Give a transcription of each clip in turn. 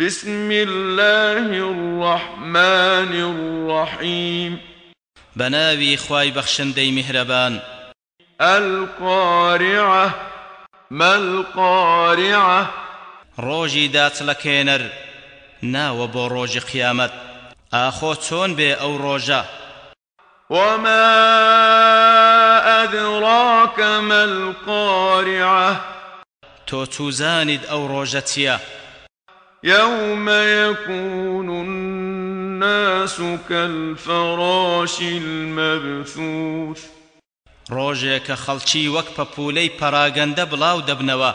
بسم الله الرحمن الرحيم. بناوي خواي بخشندي مهربان القارعة ما القارعة؟ روجي دات لكينر نا وبو روج قيامت آخو تون بي أو روجا وما أدراك ما القارعة؟ تو توزاند أو روجتيا يوم يكون الناس كالفراش المبثوث. ڕۆژێکە خەڵکی وەک پەپولەی پەراگەندە بڵاو دەبنەوە.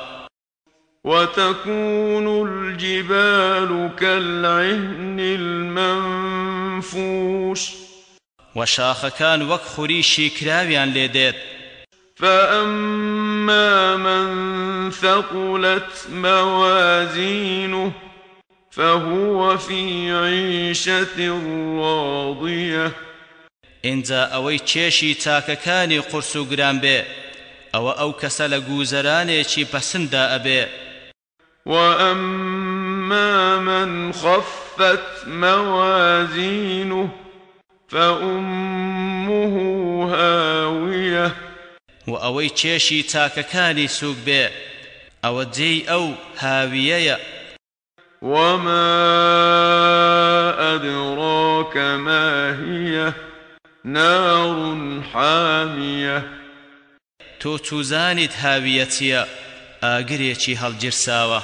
وتكون الجبال كالعهن المنفوش. وشاخەکان وەک خوریشی کراویان لێدێت فأما من ثقلت موازينه فهو في عيشة راضية. ئینجا ئەوەی چێشی چاکەکانی قورس و گران بێ ئەوە ئەو کەسە لە گوزەرانێکی پەسندا ئەبێ وأما من خفت موازينه فأمه هاوية. و ئەوەی چێشی چاکەکانی سووک بێ ئەوە جێی ئەو هاویەیە وما أدراك ما هي نار حامية تۆ توزانیت هاویە چییە ئاگرێکی هەڵگیرساوە